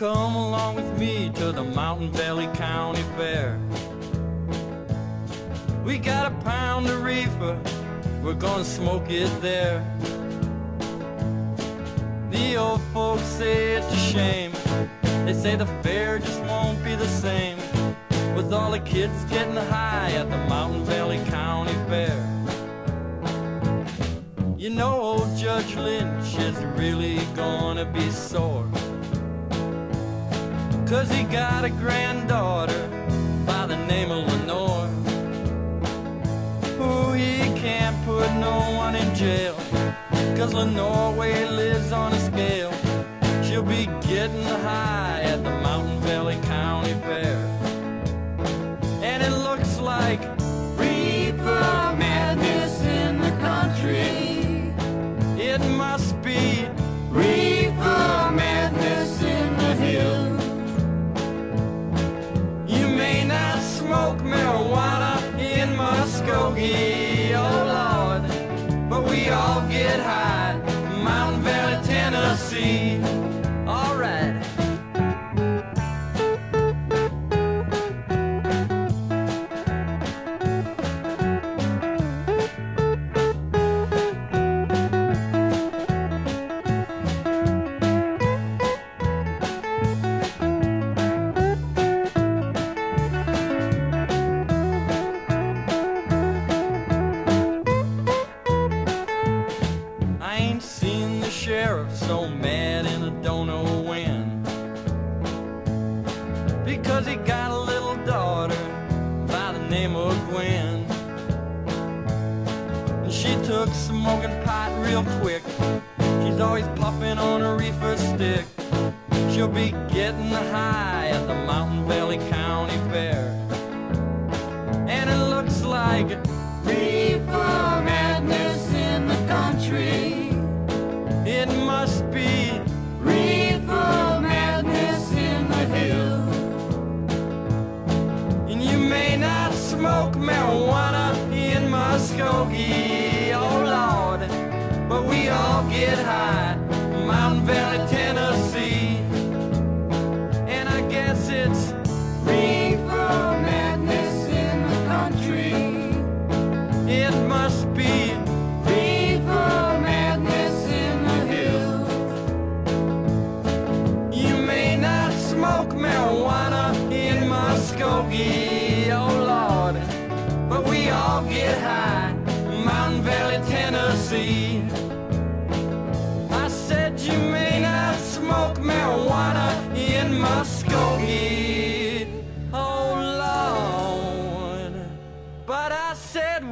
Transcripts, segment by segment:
come along with me to the Mountain Valley County Fair. We got a pound of reefer, we're gonna smoke it there. The old folks say it's a shame, they say the fair just won't be the same with all the kids getting high at the Mountain Valley County Fair. You know old Judge Lynch is really gonna be sore. Cause he got a granddaughter by the name of Lenore. Who he can't put no one in jail. Cause Lenore way lives on a scale. She'll be getting high at the Mountain Valley County Fair. And it looks like Reefer madness in the country. it must be all get high. Mountain Valley, Tennessee. So mad and I don't know when. Because he got a little daughter by the name of Gwen. And she took smoking pot real quick. She's always puffing on a reefer stick. She'll be getting high at the Mountain Valley County Fair. And it looks like Reefer marijuana in Muskogee, oh Lord, but we all get high, Mountain Valley,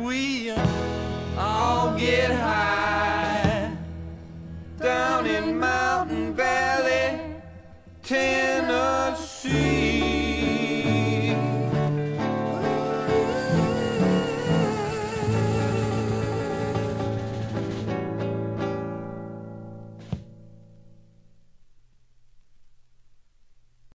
we.